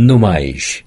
No mais.